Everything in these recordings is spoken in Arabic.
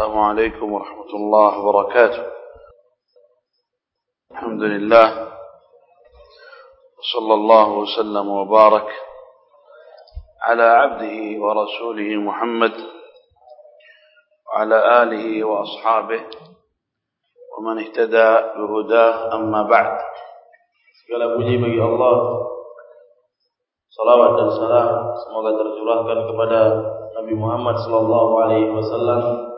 السلام عليكم ورحمة الله وبركاته. الحمد لله. وصلى الله وسلم وبارك على عبده ورسوله محمد وعلى آله وأصحابه ومن اهتدى بهداه. أما بعد Segala puji bagi Allah. Salawat dan salam Semoga tercurahkan kepada Nabi Muhammad sallallahu alaihi wasallam.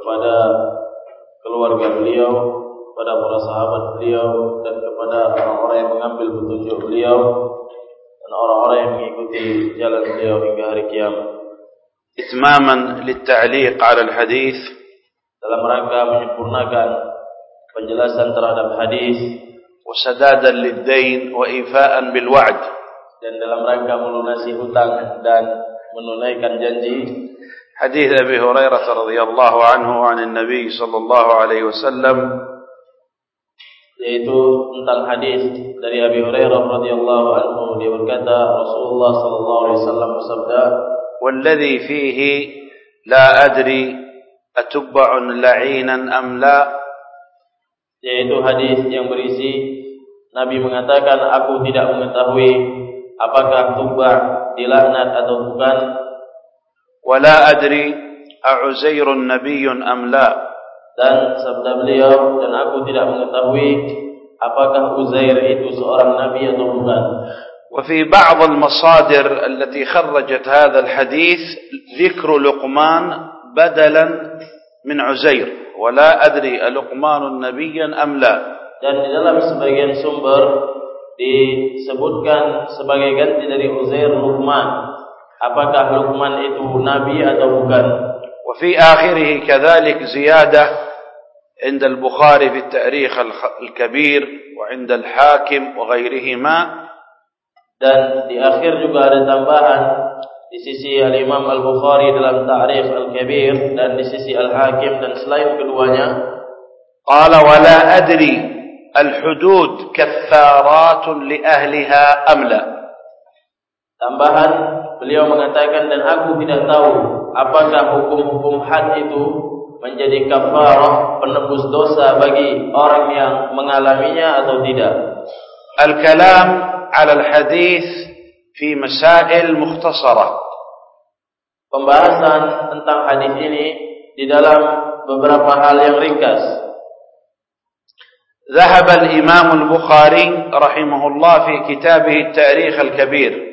kepada keluarga beliau, kepada para sahabat beliau dan kepada orang-orang yang mengambil petunjuk beliau dan orang-orang yang mengikuti jalan beliau hingga hari kiamat. Itmaman litta'liq 'ala al-hadis dalam rangka menyempurnakan penjelasan terhadap hadis. Wa sadadan lid-dain wa ifaan bil wa'd dan dalam rangka melunasi hutang dan menunaikan janji. حديث أبي هريرة رضي الله عنه عن النبي صلى الله عليه وسلم yaitu tentang hadis dari Abi Hurairah radhiyallahu anhu dia berkata Rasulullah sallallahu alaihi wasallam bersabda والذي فيه لا أدري أتبع لعينا أم لا yaitu hadis yang berisi Nabi mengatakan aku tidak mengetahui apakah tubah dilaknat atau bukan ولا أدري أعزير نبي أم لا dan sabda beliau dan aku tidak mengetahui apakah Uzair itu seorang nabi atau bukan وفي بعض المصادر التي خرجت هذا الحديث ذكر لقمان بدلا من عزير ولا أدري ألقمان نبيا أم لا dan di dalam sebagian sumber disebutkan sebagai ganti dari Uzair Luqman apakah Luqman itu nabi atau bukan وفي آخره كذلك زيادة عند البخاري في التاريخ الكبير وعند الحاكم وغيرهما dan di akhir juga ada tambahan di sisi Al-Imam Al-Bukhari dalam Ta'rif Al-Kabir dan di sisi Al-Hakim dan selain keduanya قال ولا أدري الحدود كفارات لأهلها أم لا tambahan beliau mengatakan dan aku tidak tahu apakah hukum-hukum had itu menjadi kafarah penebus dosa bagi orang yang mengalaminya atau tidak الكلام على الحديث في مسائل مختصرة pembahasan tentang hadis ini di dalam beberapa hal yang ringkas ذهب الإمام البخاري رحمه الله في كتابه التاريخ الكبير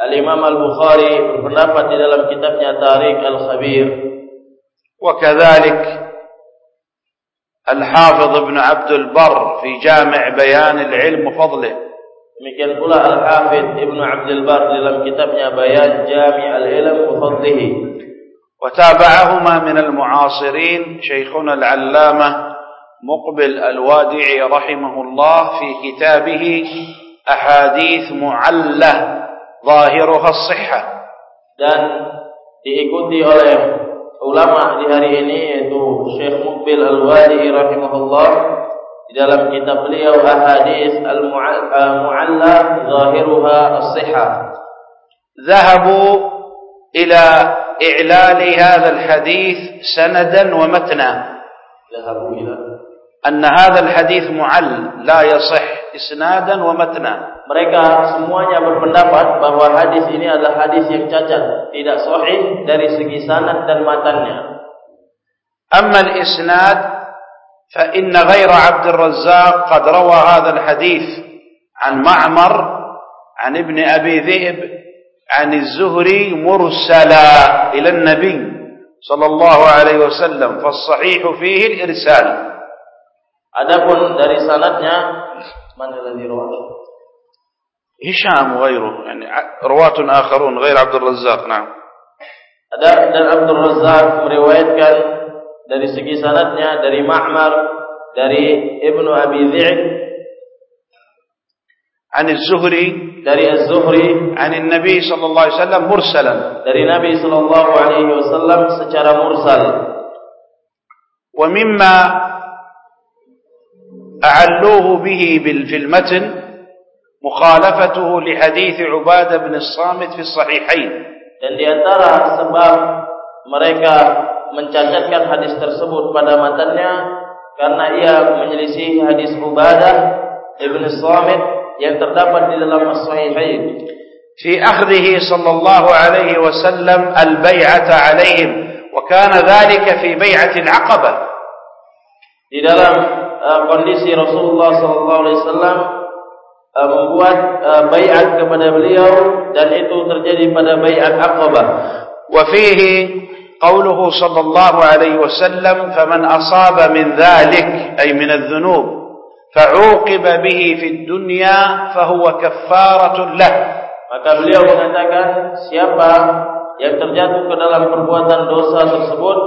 الإمام البخاري Al-Bukhari berpendapat di dalam kitabnya وكذلك الحافظ ابن عبد البر في جامع بيان العلم وفضله مثل قول الحافظ ابن عبد البر في كتابه بيان جامع العلم وفضله وتابعهما من المعاصرين شيخنا العلامة مقبل الوادعي رحمه الله في كتابه أحاديث معلة. ظاهرها الصحة dan diikuti oleh ulama di hari ini yaitu Syekh Muqbil Al-Wadi rahimahullah di dalam kitab beliau Ahadits Al-Mu'alla Zahiruha As-Sihah ذهبوا إلى إعلال هذا الحديث سندا ومتنا Zahabu ila أن هذا الحديث معل لا يصح إسنادا ومتنا. Mereka semuanya berpendapat bahwa hadis ini adalah hadis yang cacat tidak sahih dari segi sanad dan matannya أما الإسناد فإن غير عبد الرزاق قد روى هذا الحديث عن معمر عن ابن أبي ذئب عن الزهري مرسلا إلى النبي صلى الله عليه وسلم فالصحيح فيه الإرسال. Adapun dari sanadnya man alladhi rawah هشام وغيره يعني رواة آخرون غير عبد الرزاق نعم Ada dan Abdul Razak meriwayatkan dari segi sanadnya dari Ma'mar dari Ibnu Abi Dhi'b عن الزهري dari Az-Zuhri عن النبي صلى الله عليه وسلم مرسلا dari Nabi sallallahu alaihi wasallam secara mursal ومما أعلوه به في المتن مخالفته لحديث عبادة بن الصامت في الصحيحين dan di antara sebab mereka mencacatkan hadis tersebut pada matanya karena ia menyelisih hadis Ubadah Ibn Samit yang terdapat di dalam As-Sahihain. في أخذه صلى الله عليه وسلم البيعة عليهم وكان ذلك في بيعة العقبة di dalam uh, kondisi Rasulullah sallallahu alaihi wasallam uh, membuat uh, baiat kepada beliau dan itu terjadi pada baiat Aqabah. وفيه قوله صلى الله عليه وسلم فمن أصاب من ذلك أي من الذنوب فعوقب به في الدنيا فهو كفارة له Maka beliau mengatakan siapa yang terjatuh ke dalam perbuatan dosa tersebut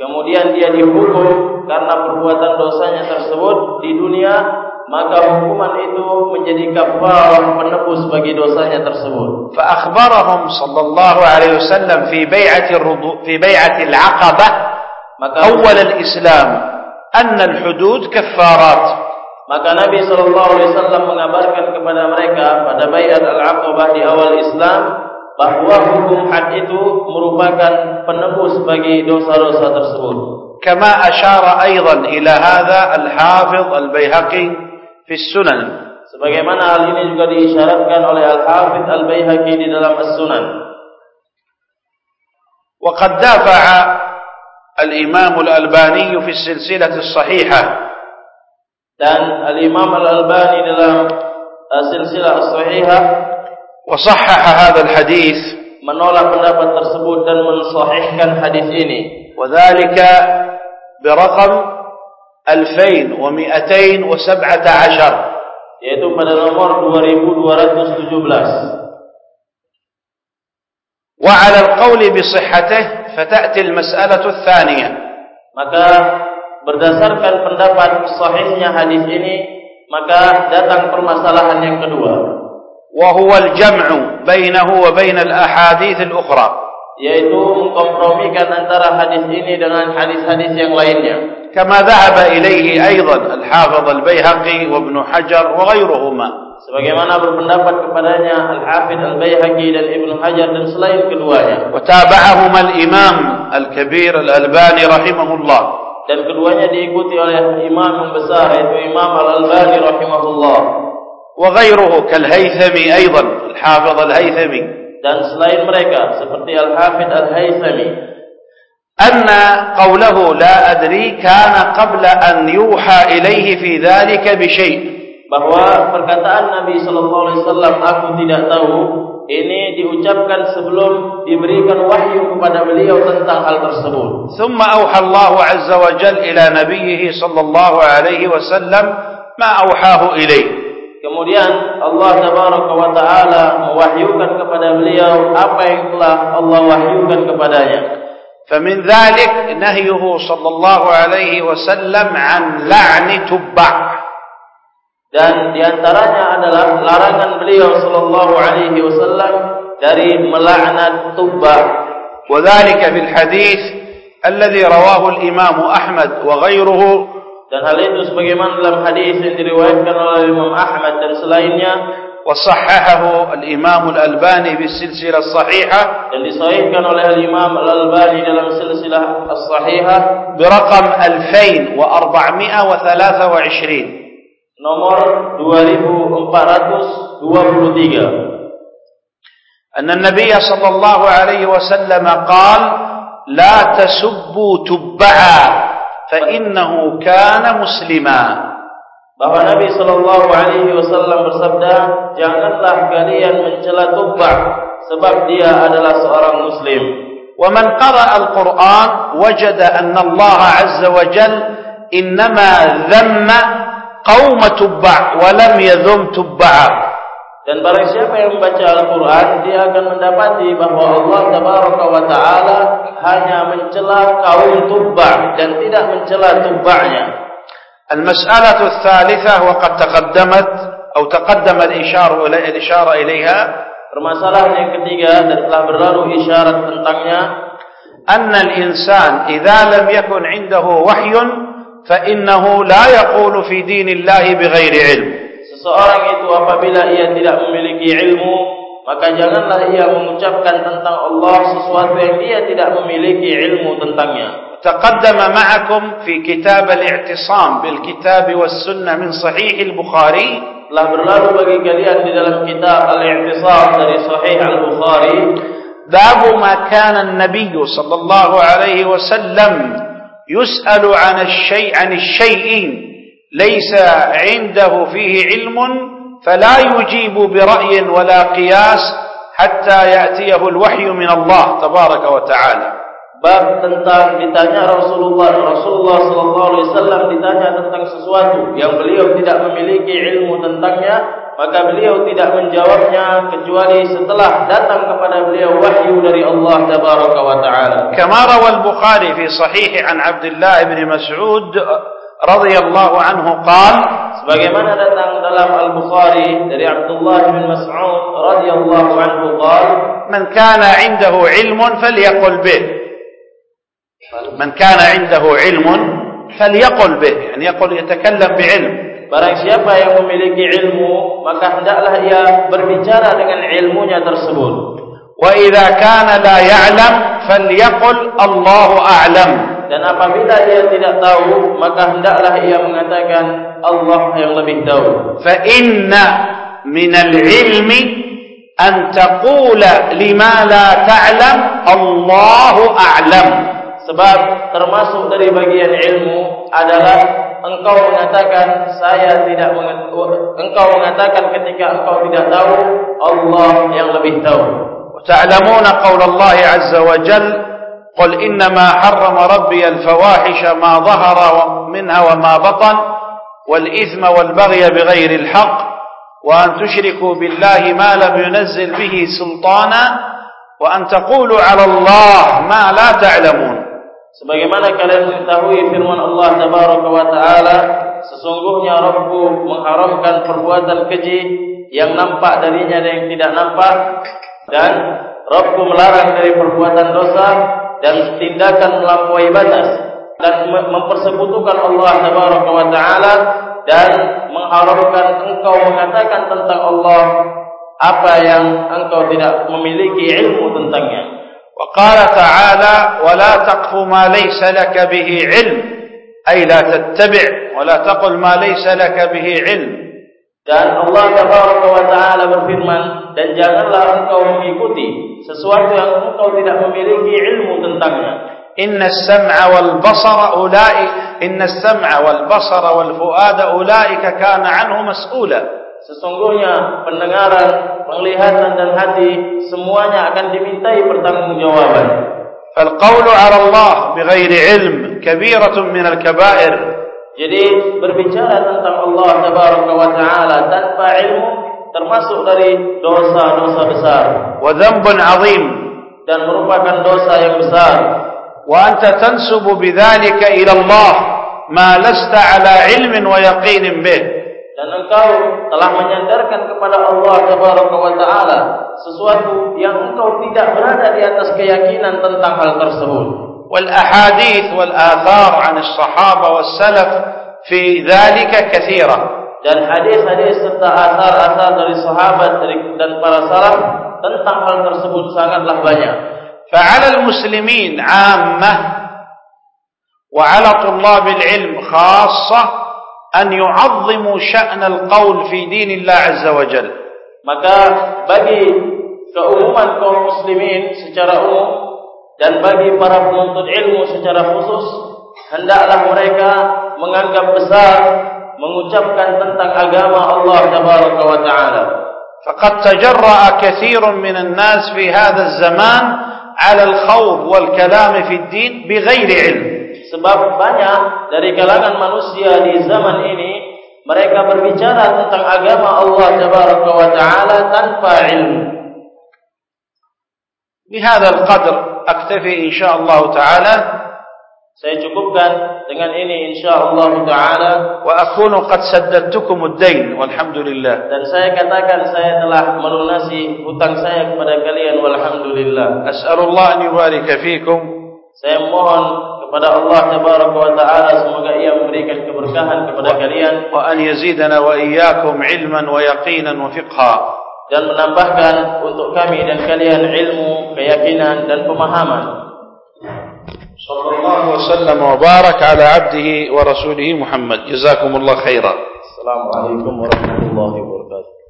kemudian dia dihukum karena perbuatan dosanya tersebut di dunia maka hukuman itu menjadi kafarah penebus bagi dosanya tersebut fa akhbarahum sallallahu alaihi wasallam fi bai'ati ar-rudu fi bai'ati al-aqabah maka awal al-islam an al-hudud kaffarat. maka nabi sallallahu alaihi wasallam mengabarkan kepada mereka pada bai'at al-aqabah di awal Islam bahwa hukum had itu merupakan penebus bagi dosa-dosa tersebut. كما أشار أيضا إلى هذا الحافظ البيهقي في السنن Sebagaimana hal ini juga diisyaratkan oleh Al-Hafidh Al-Baihaqi di dalam As-Sunan. وقد دافع الإمام الألباني في السلسلة الصحيحة dan Al-Imam Al-Albani dalam uh, silsilah as-sahihah وصحح هذا الحديث menolak pendapat tersebut dan mensahihkan hadis ini وذلك برقم 2217 yaitu pada nomor 2217 وعلى القول بصحته فتأتي المسألة الثانية maka berdasarkan pendapat sahihnya hadis ini maka datang permasalahan yang kedua وهو الجمع بينه وبين الأحاديث الأخرى yaitu mengkompromikan antara hadis ini dengan hadis-hadis yang lainnya كما ذهب إليه أيضا الحافظ البيهقي وابن حجر وغيرهما sebagaimana berpendapat kepadanya Al-Hafidh Al-Baihaqi dan Ibnu Hajar dan selain keduanya وتابعهما الإمام الكبير الألباني رحمه الله dan keduanya diikuti oleh imam yang besar yaitu Imam Al-Albani rahimahullah وغيره كالهيثمي أيضا الحافظ الهيثمي dan selain mereka seperti Al-Hafidh Al-Haythami أن قوله لا أدري كان قبل أن يوحى إليه في ذلك بشيء bahwa perkataan Nabi sallallahu alaihi wasallam aku tidak tahu ini diucapkan sebelum diberikan wahyu kepada beliau tentang hal tersebut. ثم أوحى الله عز وجل إلى نبيه صلى الله عليه وسلم ما أوحاه إليه Kemudian Allah tabaraka wa taala mewahyukan kepada beliau apa yang telah Allah wahyukan kepadanya. فمن ذلك نهيه صلى الله عليه وسلم عن لعن تبع Dan diantaranya adalah larangan beliau sallallahu alaihi wasallam dari melaknat tubba. وذلك في الحديث الذي رواه الإمام أحمد وغيره Dan hal itu sebagaimana dalam hadis yang diriwayatkan oleh Imam Ahmad dan selainnya وصححه الإمام الألباني بالسلسلة الصحيحة disahihkan oleh Imam Al-Albani dalam silsilah as-sahihah برقم 2423 nomor 2423 أن النبي صلى الله عليه وسلم قال لا تسبوا تبعا فإنه كان مسلما bahwa Nabi sallallahu alaihi wasallam bersabda janganlah kalian mencela tubba sebab dia adalah seorang muslim ومن قرأ القرآن وجد أن الله عز وجل إنما ذم قوم تبع ولم يذم تبعا dan barang siapa yang membaca Al-Qur'an dia akan mendapati bahwa Allah tabaraka wa taala hanya mencela kaum tubba dan tidak mencela tubba'nya المسألة الثالثة وقد تقدمت أو تقدم الإشارة إلي- الإشارة إليها permasalahan yang ketiga dan telah berlalu isyarat tentangnya أن الإنسان إذا لم يكن عنده وحي فإنه لا يقول في دين الله بغير علم Seseorang itu apabila ia tidak memiliki ilmu, maka janganlah ia mengucapkan tentang Allah sesuatu yang dia tidak memiliki ilmu tentangnya. تقدم معكم في كتاب الاعتصام بالكتاب والسنة من صحيح البخاري telah berlalu bagi kalian di dalam kitab Al-I'tisam dari Sahih Al-Bukhari باب ما كان النبي صلى الله عليه وسلم يسأل عن الشيء عن الشيء ليس عنده فيه علم فلا يجيب برأي ولا قياس حتى يأتيه الوحي من الله تبارك وتعالى bab tentang ditanya Rasulullah Rasulullah sallallahu alaihi wasallam ditanya tentang sesuatu yang beliau tidak memiliki ilmu tentangnya maka beliau tidak menjawabnya kecuali setelah datang kepada beliau wahyu dari Allah tabaraka wa taala kama rawa al-bukhari fi sahih an Abdullah ibn Mas'ud radhiyallahu anhu qala sebagaimana datang dalam al-Bukhari dari Abdullah bin Mas'ud radhiyallahu anhu qala man kana 'indahu 'ilmun falyaqul bih من كان عنده علم فليقل به يعني يقول يتكلم بعلم Barang siapa yang memiliki ilmu maka hendaklah ia berbicara dengan ilmunya tersebut. Wa idza kana la ya'lam falyaqul Allahu a'lam. dan apabila ia tidak tahu maka hendaklah ia mengatakan Allah yang lebih tahu. Fa inna min al-ilmi an taqula lima la ta'lam Allahu a'lam. Sebab termasuk dari bagian ilmu adalah engkau mengatakan saya tidak mengetahui engkau mengatakan ketika engkau tidak tahu Allah yang lebih tahu. Ta'lamuna qawla Allah azza wa jalla. قل إنما حرم ربي الفواحش ما ظهر منها وما بطن والإثم والبغي بغير الحق وأن تشركوا بالله ما لم ينزل به سلطانا وأن تقولوا على الله ما لا تعلمون Sebagaimana kalian mengetahui firman Allah Tabaraka wa Taala, sesungguhnya Rabbku mengharamkan perbuatan keji yang nampak darinya dan yang tidak nampak dan Rabbku melarang dari perbuatan dosa dan tindakan melampaui batas dan mempersekutukan Allah Tabaraka wa Taala dan mengharamkan engkau mengatakan tentang Allah apa yang engkau tidak memiliki ilmu tentangnya. وقال تعالى ولا تقف ما ليس لك به علم أي لا تتبع ولا تقل ما ليس لك به علم dan Allah Taala wa taala berfirman dan janganlah engkau mengikuti sesuatu yang engkau tidak memiliki ilmu tentangnya إن السمع والبصر أولئك إن السمع والبصر والفؤاد أولئك كان عنه مسؤولا Sesungguhnya pendengaran, penglihatan dan hati semuanya akan dimintai pertanggungjawaban. فالقول على الله بغير علم كبيرة من الكبائر. Jadi berbicara tentang Allah Tabaraka wa taala tanpa ilmu termasuk dari dosa-dosa besar. Wa dzambun 'adzim dan merupakan dosa yang besar. Wa anta tansubu bidzalika ila Allah ma lasta 'ala 'ilmin wa yaqinin bih. Dan engkau telah menyandarkan kepada Allah Tabaraka wa taala sesuatu yang engkau tidak berada di atas keyakinan tentang hal tersebut. Athar 'an as-sahaba was salaf fi dhalika katsira. Dan hadis-hadis serta asar-asar dari sahabat dan para salaf tentang hal tersebut sangatlah banyak. فعلى المسلمين عامة وعلى طلاب العلم خاصة أن يعظموا شأن القول في دين الله عز وجل maka bagi keumuman kaum muslimin secara umum dan bagi para penuntut ilmu secara khusus hendaklah mereka menganggap besar mengucapkan tentang agama Allah tabaraka wa taala. Faqad tajarra'a katsirun min an-nas fi hadha az-zaman 'ala al-khawf wal-kalam fi ad-din bighairi 'ilm. Sebab banyak dari kalangan manusia di zaman ini mereka berbicara tentang agama Allah tabaraka wa taala tanpa ilmu. بهذا القدر اكتفي ان شاء الله تعالى saya cukupkan dengan ini insyaallah taala wa akunu qad saddadtukum ad-dain walhamdulillah dan saya katakan saya telah melunasi hutang saya kepada kalian walhamdulillah as'alullah an yubarika fikum saya mohon kepada Allah tabaraka wa taala semoga ia memberikan keberkahan kepada kalian wa an yazidana wa iyyakum ilman wa yaqinan wa fiqha dan menambahkan untuk kami dan kalian ilmu, keyakinan dan pemahaman. Sallallahu wasallam wa barak ala abdihi wa rasulih Muhammad. Jazakumullah khairan. Assalamualaikum warahmatullahi wabarakatuh.